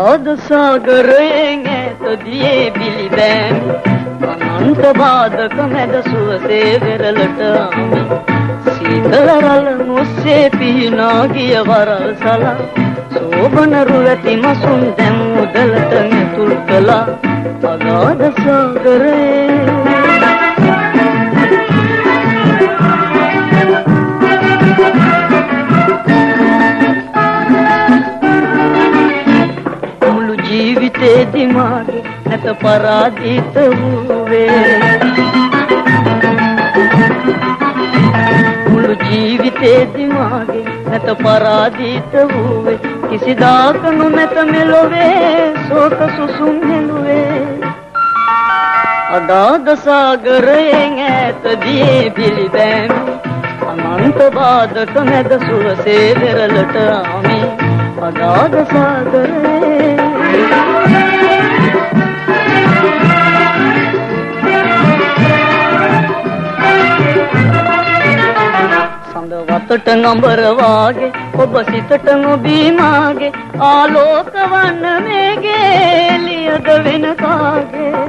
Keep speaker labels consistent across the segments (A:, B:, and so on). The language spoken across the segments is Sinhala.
A: අගාධ සාගරයෙන් ඈතදියේ බිලිබෑමි අනන්ත බාධක මැද සුවසේ වෙරළට ආමි සීතල රළ මුස්සේ පිහිනා ගිය වරල් සලා සෝබන රුවැති මසුන් දැන් උදලට නැතුල් කළා අගාධ සාගරයේ ජීවිතේ මාගේ නැත පරාජිත වූවේ මුළු ජීවිතේ මාගේ නැත පරාජිත වූවේ කිසිදාක නොමැත මෙලොවේ ශෝක සුසුම් හෙළුවේ අදාද සාගරයෙන් ඈතදී පිළිබෑමි අනන්ත බාධක මැද සුවසේ වෙරළට ආමි අදාද සාගරේ සඳ වතට නඹර වාගේ ඔබ සිතට නොබී මාගේ ආලෝක වන්න මේගේ ලියද වෙන කාගේ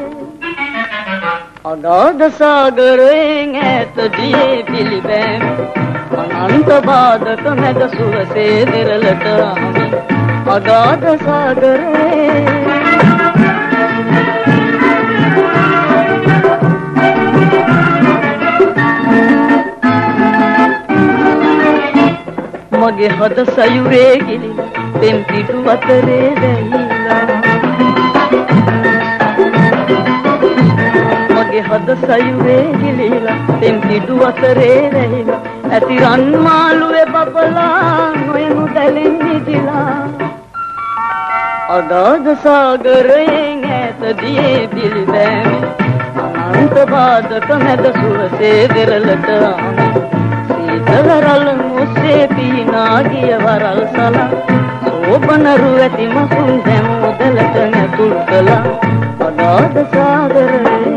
A: අගාධ සාගරයෙන් ඈතදී පිළිබෑම අනන්ත බාධක මැද සුවසේ දෙරළට ආමි අගාධ සාගරේ. මගේ හද සයුරේ ගිලිලා පෙම් පිටු අතරේ වැහිලා. මගේ හද සයුරේ ගිලිලා පෙම් පිටු අතරේ වැහිලා ඇති රන් මාළුවේ බබලා නොයනු දැලින් නිදිලා අගාධ සාගරයෙන් ඈතදී පිළිබෑමි අනන්ත බාධක මැද සුවසේ දෙරළට ආමි සීතලරල මුස්සේ පීනා ගිය වරල් සලා. සෝබනරු ඇති මසුන් දැන් මුදලට නැතුල් කළා. අගාධ සාගරය